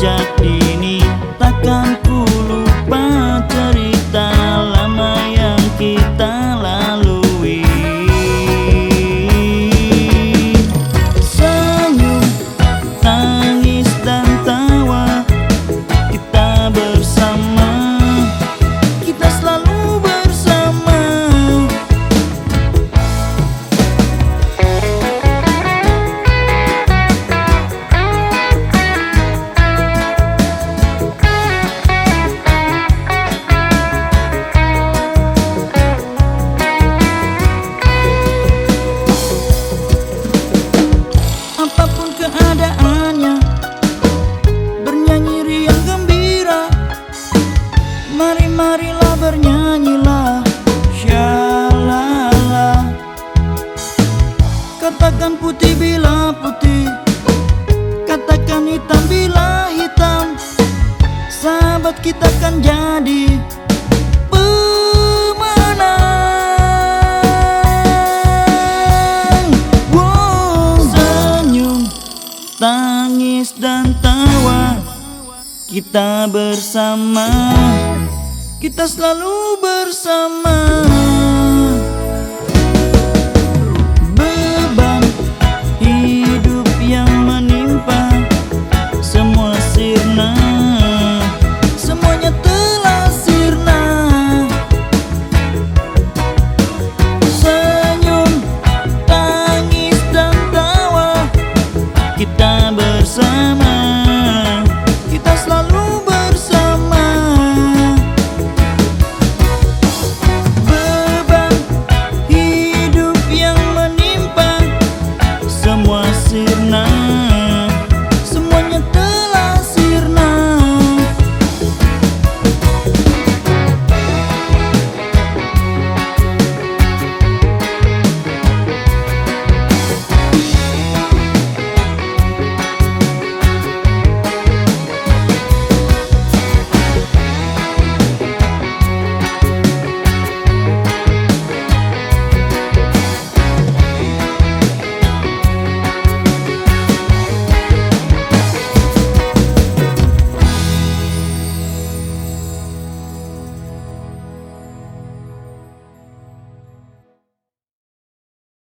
jadi Katakan putih bila putih. Katakan hitam bila hitam. Sahabat kita kan jadi pemenang. Wow. Senyum, tangis dan tawa. Kita bersama. Kita selalu bersama minha